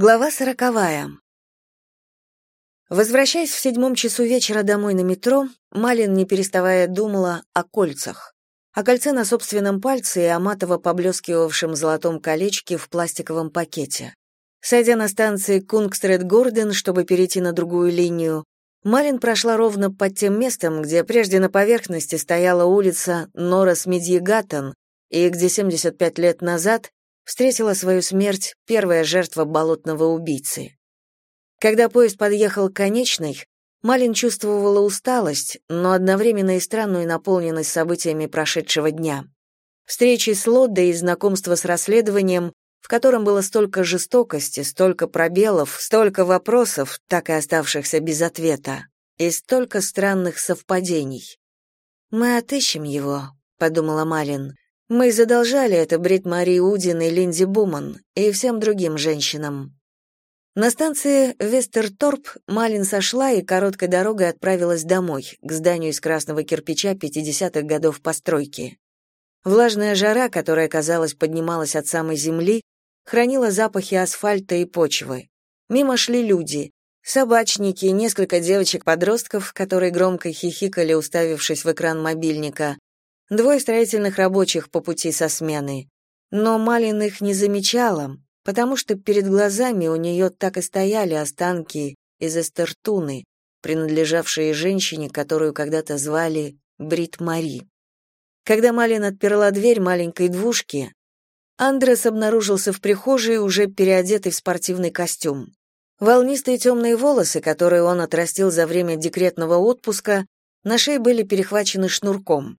Глава сороковая. Возвращаясь в седьмом часу вечера домой на метро, Малин, не переставая, думала о кольцах. О кольце на собственном пальце и о матово поблескивавшем золотом колечке в пластиковом пакете. Сойдя на станции Кунгстрет-Горден, чтобы перейти на другую линию, Малин прошла ровно под тем местом, где прежде на поверхности стояла улица Норас Медьегатон, и где 75 лет назад встретила свою смерть первая жертва болотного убийцы. Когда поезд подъехал к конечной, Малин чувствовала усталость, но одновременно и странную наполненность событиями прошедшего дня. Встречи с Лоддой и знакомство с расследованием, в котором было столько жестокости, столько пробелов, столько вопросов, так и оставшихся без ответа, и столько странных совпадений. «Мы отыщем его», — подумала Малин. Мы задолжали это Брит Мари Удин и Линди Буман, и всем другим женщинам. На станции Вестерторп Малин сошла и короткой дорогой отправилась домой, к зданию из красного кирпича 50-х годов постройки. Влажная жара, которая, казалось, поднималась от самой земли, хранила запахи асфальта и почвы. Мимо шли люди, собачники, несколько девочек-подростков, которые громко хихикали, уставившись в экран мобильника, двое строительных рабочих по пути со смены. Но Малин их не замечала, потому что перед глазами у нее так и стояли останки из эстертуны, принадлежавшие женщине, которую когда-то звали Брит Мари. Когда Малин отперла дверь маленькой двушки, Андрес обнаружился в прихожей, уже переодетый в спортивный костюм. Волнистые темные волосы, которые он отрастил за время декретного отпуска, на шее были перехвачены шнурком.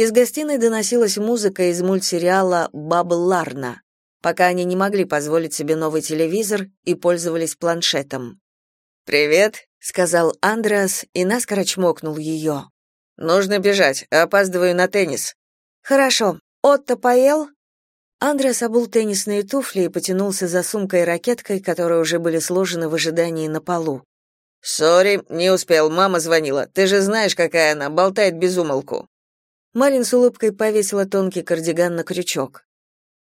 Из гостиной доносилась музыка из мультсериала «Бабл Ларна», пока они не могли позволить себе новый телевизор и пользовались планшетом. «Привет», — сказал Андреас и наскоро чмокнул ее. «Нужно бежать, опаздываю на теннис». «Хорошо. Отто поел?» Андреас обул теннисные туфли и потянулся за сумкой и ракеткой, которые уже были сложены в ожидании на полу. «Сори, не успел, мама звонила. Ты же знаешь, какая она, болтает без умолку». Малин с улыбкой повесила тонкий кардиган на крючок.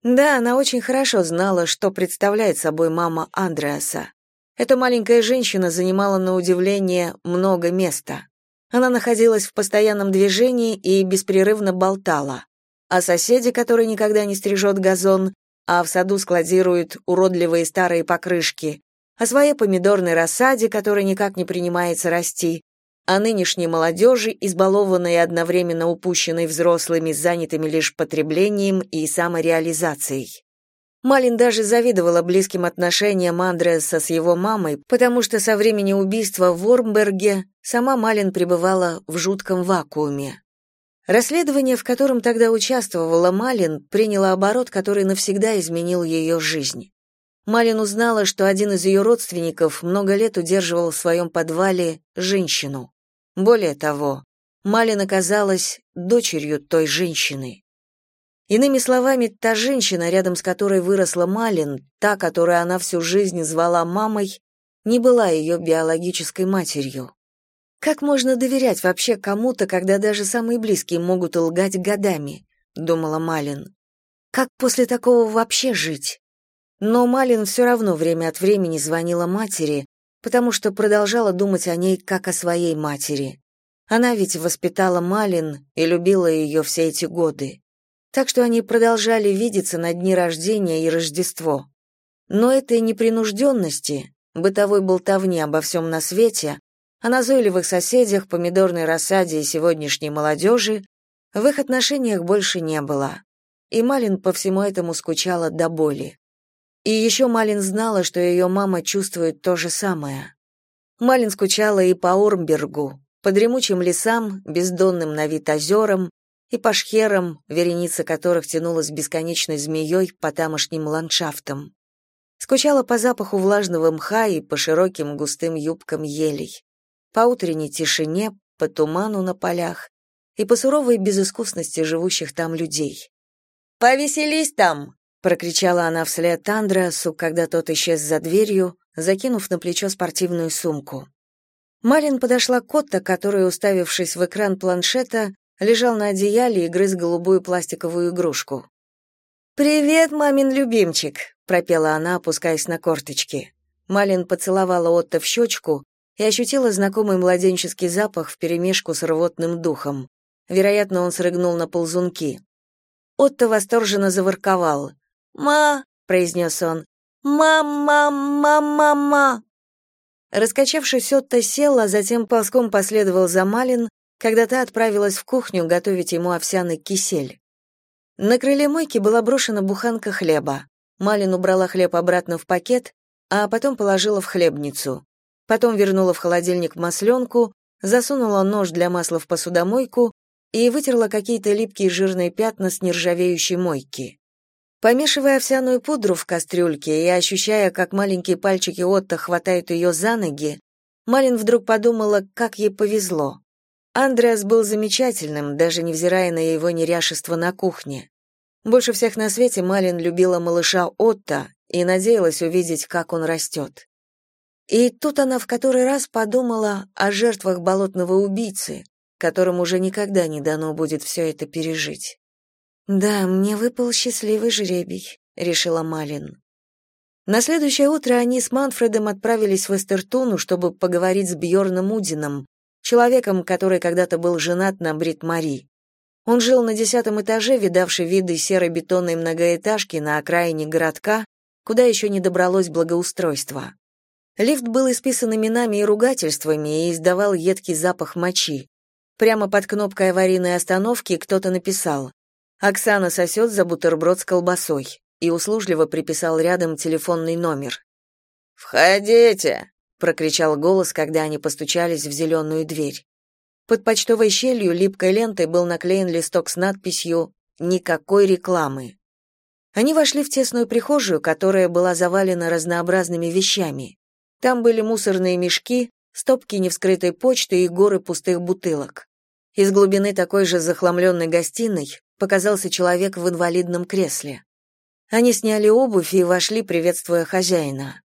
Да, она очень хорошо знала, что представляет собой мама Андреаса. Эта маленькая женщина занимала на удивление много места. Она находилась в постоянном движении и беспрерывно болтала. А соседи, который никогда не стрижет газон, а в саду складирует уродливые старые покрышки, о своей помидорной рассаде, которая никак не принимается расти, а нынешней молодежи, избалованной и одновременно упущенной взрослыми, занятыми лишь потреблением и самореализацией. Малин даже завидовала близким отношениям Андреаса с его мамой, потому что со времени убийства в Вормберге сама Малин пребывала в жутком вакууме. Расследование, в котором тогда участвовала Малин, приняло оборот, который навсегда изменил ее жизнь. Малин узнала, что один из ее родственников много лет удерживал в своем подвале женщину. Более того, Малин оказалась дочерью той женщины. Иными словами, та женщина, рядом с которой выросла Малин, та, которую она всю жизнь звала мамой, не была ее биологической матерью. Как можно доверять вообще кому-то, когда даже самые близкие могут лгать годами, думала Малин. Как после такого вообще жить? Но Малин все равно время от времени звонила матери, потому что продолжала думать о ней как о своей матери. Она ведь воспитала Малин и любила ее все эти годы. Так что они продолжали видеться на дни рождения и Рождество. Но этой непринужденности, бытовой болтовни обо всем на свете, о назойливых соседях, помидорной рассаде и сегодняшней молодежи в их отношениях больше не было. И Малин по всему этому скучала до боли. И еще Малин знала, что ее мама чувствует то же самое. Малин скучала и по Ормбергу, по дремучим лесам, бездонным на вид озерам, и по шхерам, вереница которых тянулась бесконечной змеей по тамошним ландшафтам. Скучала по запаху влажного мха и по широким густым юбкам елей, по утренней тишине, по туману на полях и по суровой безыскусности живущих там людей. «Повеселись там!» Прокричала она вслед Андресу, когда тот исчез за дверью, закинув на плечо спортивную сумку. Малин подошла к Котта, который, уставившись в экран планшета, лежал на одеяле и грыз голубую пластиковую игрушку. «Привет, мамин любимчик», — пропела она, опускаясь на корточки. Малин поцеловала Отто в щечку и ощутила знакомый младенческий запах вперемешку с рвотным духом. Вероятно, он срыгнул на ползунки. Отто восторженно заворковал. «Ма!» — произнес он. «Ма-ма-ма-ма-ма!» Раскачавшись, Отто сел, а затем ползком последовал за Малин, когда та отправилась в кухню готовить ему овсяный кисель. На крыле мойки была брошена буханка хлеба. Малин убрала хлеб обратно в пакет, а потом положила в хлебницу. Потом вернула в холодильник масленку, засунула нож для масла в посудомойку и вытерла какие-то липкие жирные пятна с нержавеющей мойки. Помешивая овсяную пудру в кастрюльке и ощущая, как маленькие пальчики Отто хватают ее за ноги, Малин вдруг подумала, как ей повезло. Андреас был замечательным, даже невзирая на его неряшество на кухне. Больше всех на свете Малин любила малыша Отто и надеялась увидеть, как он растет. И тут она в который раз подумала о жертвах болотного убийцы, которым уже никогда не дано будет все это пережить. «Да, мне выпал счастливый жребий», — решила Малин. На следующее утро они с Манфредом отправились в Эстертуну, чтобы поговорить с Бьорном Удином, человеком, который когда-то был женат на Брит Мари. Он жил на десятом этаже, видавший виды серой бетонной многоэтажки на окраине городка, куда еще не добралось благоустройство. Лифт был исписан именами и ругательствами и издавал едкий запах мочи. Прямо под кнопкой аварийной остановки кто-то написал Оксана сосет за бутерброд с колбасой и услужливо приписал рядом телефонный номер. «Входите!» — прокричал голос, когда они постучались в зеленую дверь. Под почтовой щелью липкой лентой был наклеен листок с надписью «Никакой рекламы». Они вошли в тесную прихожую, которая была завалена разнообразными вещами. Там были мусорные мешки, стопки невскрытой почты и горы пустых бутылок. Из глубины такой же захламленной гостиной показался человек в инвалидном кресле. Они сняли обувь и вошли, приветствуя хозяина.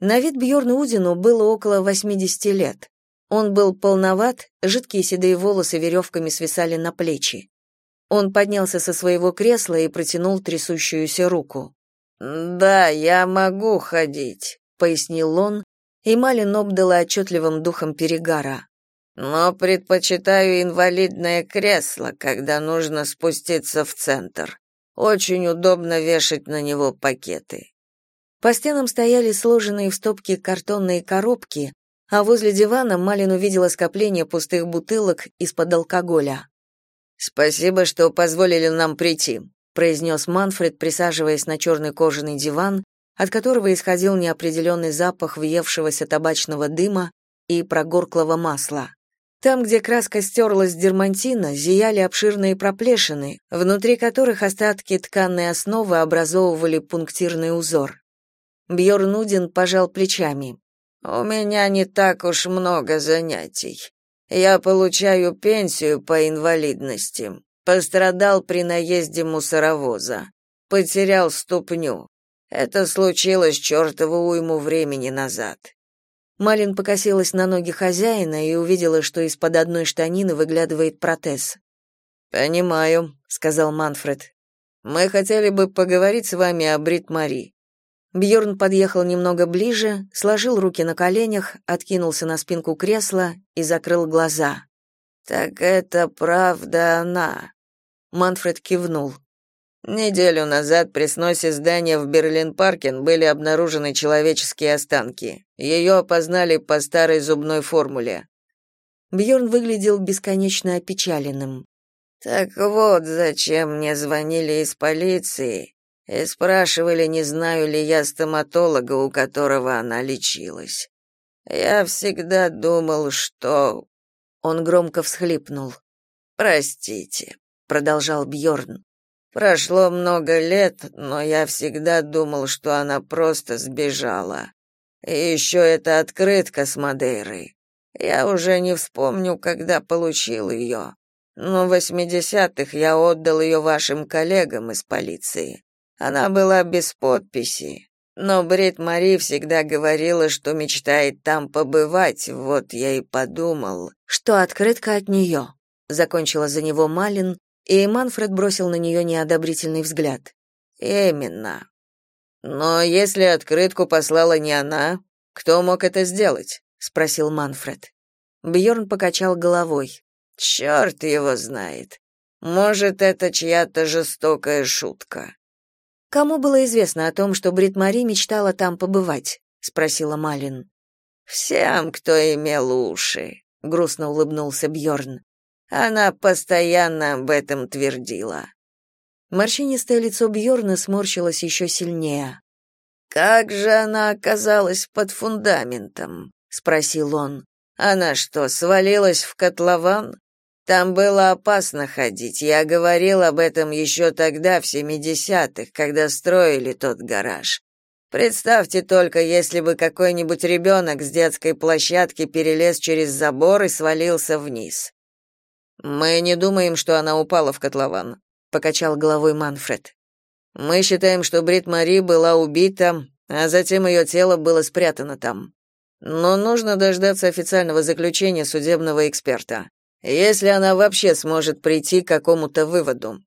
На вид Бьорну Удину было около 80 лет. Он был полноват, жидкие седые волосы веревками свисали на плечи. Он поднялся со своего кресла и протянул трясущуюся руку. «Да, я могу ходить», — пояснил он, и Малин обдала отчетливым духом перегара но предпочитаю инвалидное кресло, когда нужно спуститься в центр. Очень удобно вешать на него пакеты. По стенам стояли сложенные в стопки картонные коробки, а возле дивана Малин увидела скопление пустых бутылок из-под алкоголя. «Спасибо, что позволили нам прийти», — произнес Манфред, присаживаясь на черный кожаный диван, от которого исходил неопределенный запах въевшегося табачного дыма и прогорклого масла. Там, где краска стерлась с дермантина, зияли обширные проплешины, внутри которых остатки тканной основы образовывали пунктирный узор. Бьорн Нудин пожал плечами. «У меня не так уж много занятий. Я получаю пенсию по инвалидности. Пострадал при наезде мусоровоза. Потерял ступню. Это случилось чертову уйму времени назад. Малин покосилась на ноги хозяина и увидела, что из-под одной штанины выглядывает протез. «Понимаю», — сказал Манфред. «Мы хотели бы поговорить с вами о Брит Мари». Бьорн подъехал немного ближе, сложил руки на коленях, откинулся на спинку кресла и закрыл глаза. «Так это правда она?» Манфред кивнул. Неделю назад при сносе здания в Берлин-Паркен были обнаружены человеческие останки. Ее опознали по старой зубной формуле. Бьорн выглядел бесконечно опечаленным. Так вот, зачем мне звонили из полиции и спрашивали, не знаю ли я стоматолога, у которого она лечилась. Я всегда думал, что Он громко всхлипнул. Простите, продолжал Бьорн. Прошло много лет, но я всегда думал, что она просто сбежала. И еще эта открытка с Мадейрой. Я уже не вспомню, когда получил ее. Но в восьмидесятых я отдал ее вашим коллегам из полиции. Она была без подписи. Но Брит Мари всегда говорила, что мечтает там побывать, вот я и подумал. Что открытка от нее. Закончила за него Малин, и Манфред бросил на нее неодобрительный взгляд. Именно. Но если открытку послала не она, кто мог это сделать? спросил Манфред. Бьорн покачал головой. «Черт его знает. Может, это чья-то жестокая шутка. Кому было известно о том, что Брит Мари мечтала там побывать? спросила Малин. Всем, кто имел уши, грустно улыбнулся Бьорн. Она постоянно об этом твердила. Морщинистое лицо Бьорна сморщилось еще сильнее. Как же она оказалась под фундаментом? спросил он. Она что, свалилась в котлован? Там было опасно ходить. Я говорил об этом еще тогда, в семидесятых, когда строили тот гараж. Представьте только, если бы какой-нибудь ребенок с детской площадки перелез через забор и свалился вниз. Мы не думаем, что она упала в котлован, покачал головой Манфред. Мы считаем, что Брит Мари была убита, а затем ее тело было спрятано там. Но нужно дождаться официального заключения судебного эксперта. Если она вообще сможет прийти к какому-то выводу.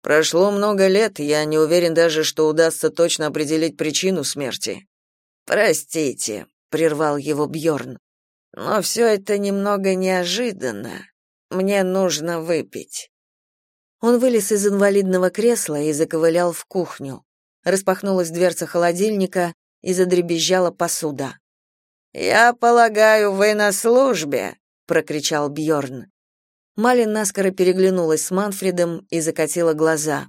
Прошло много лет, я не уверен даже, что удастся точно определить причину смерти. Простите, прервал его Бьорн. Но все это немного неожиданно. Мне нужно выпить. Он вылез из инвалидного кресла и заковылял в кухню. Распахнулась дверца холодильника и задребезжала посуда. «Я полагаю, вы на службе?» — прокричал Бьорн. Малин наскоро переглянулась с Манфредом и закатила глаза.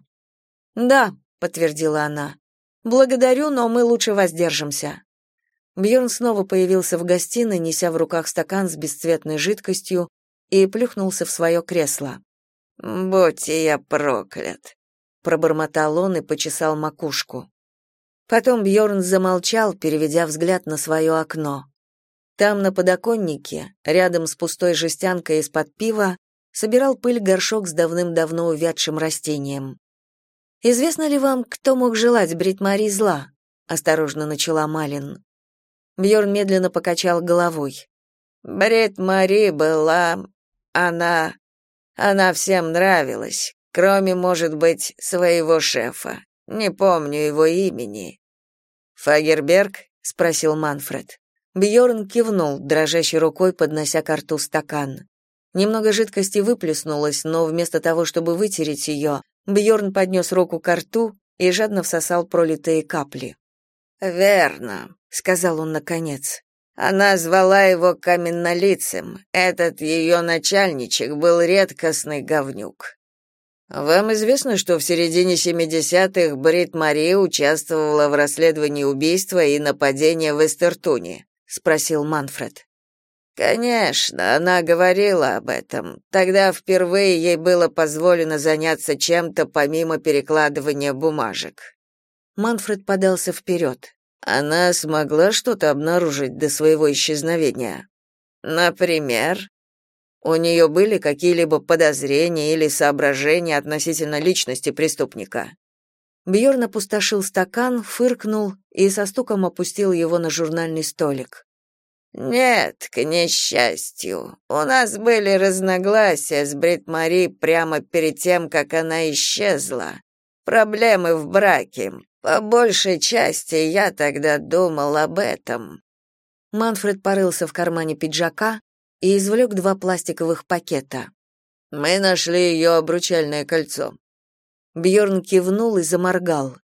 «Да», — подтвердила она. «Благодарю, но мы лучше воздержимся». Бьорн снова появился в гостиной, неся в руках стакан с бесцветной жидкостью, и плюхнулся в свое кресло. «Будьте я проклят», — пробормотал он и почесал макушку. Потом Бьорн замолчал, переведя взгляд на свое окно. Там на подоконнике, рядом с пустой жестянкой из-под пива, собирал пыль горшок с давным-давно увядшим растением. Известно ли вам, кто мог желать Бритмари зла? осторожно начала Малин. Бьорн медленно покачал головой. Брит-Мари была она она всем нравилась, кроме, может быть, своего шефа. Не помню его имени. Фагерберг спросил Манфред. Бьорн кивнул, дрожащей рукой поднося к рту стакан. Немного жидкости выплеснулось, но вместо того, чтобы вытереть ее, Бьорн поднес руку к рту и жадно всосал пролитые капли. «Верно», — сказал он наконец. Она звала его каменнолицем. Этот ее начальничек был редкостный говнюк. Вам известно, что в середине 70-х Брит Мари участвовала в расследовании убийства и нападения в Эстертуне? спросил Манфред. Конечно, она говорила об этом. Тогда впервые ей было позволено заняться чем-то помимо перекладывания бумажек. Манфред подался вперед. Она смогла что-то обнаружить до своего исчезновения. Например, у нее были какие-либо подозрения или соображения относительно личности преступника. Бьорн опустошил стакан, фыркнул и со стуком опустил его на журнальный столик. Нет, к несчастью. У нас были разногласия с Брит Мари прямо перед тем, как она исчезла. Проблемы в браке. По большей части я тогда думал об этом. Манфред порылся в кармане пиджака и извлек два пластиковых пакета. Мы нашли ее обручальное кольцо. Бьорн кивнул и заморгал.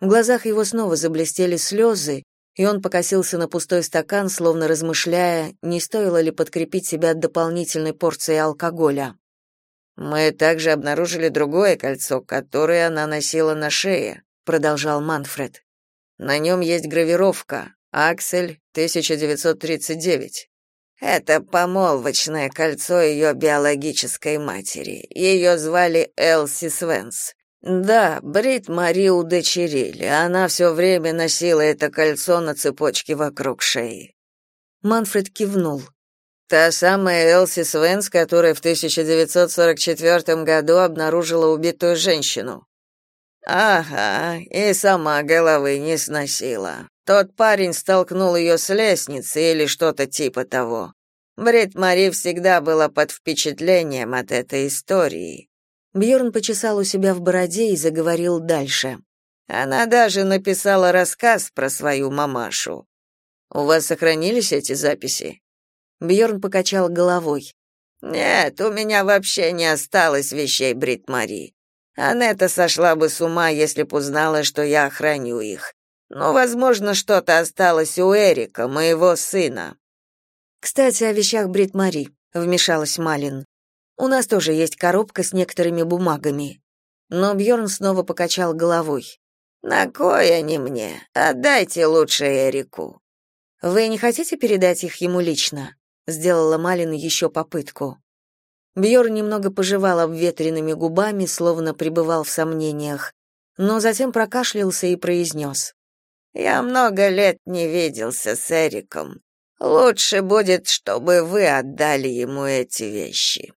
В глазах его снова заблестели слезы, и он покосился на пустой стакан, словно размышляя, не стоило ли подкрепить себя дополнительной порцией алкоголя. Мы также обнаружили другое кольцо, которое она носила на шее, продолжал Манфред. На нем есть гравировка Аксель 1939. Это помолвочное кольцо ее биологической матери. Ее звали Элси Свенс. Да, Брит Мари удочерили. Она все время носила это кольцо на цепочке вокруг шеи. Манфред кивнул. Та самая Элси Свенс, которая в 1944 году обнаружила убитую женщину. Ага, и сама головы не сносила. Тот парень столкнул ее с лестницы или что-то типа того. Брит Мари всегда была под впечатлением от этой истории. Бьорн почесал у себя в бороде и заговорил дальше. Она даже написала рассказ про свою мамашу. У вас сохранились эти записи? Бьорн покачал головой. Нет, у меня вообще не осталось вещей Брит Мари. Анетта сошла бы с ума, если б узнала, что я храню их. Но, возможно, что-то осталось у Эрика, моего сына. Кстати, о вещах Брит Мари, вмешалась Малин. У нас тоже есть коробка с некоторыми бумагами. Но Бьорн снова покачал головой. На кой они мне? Отдайте лучше Эрику. Вы не хотите передать их ему лично? сделала Малин еще попытку. Бьорн немного пожевал обветренными губами, словно пребывал в сомнениях, но затем прокашлялся и произнес. «Я много лет не виделся с Эриком. Лучше будет, чтобы вы отдали ему эти вещи».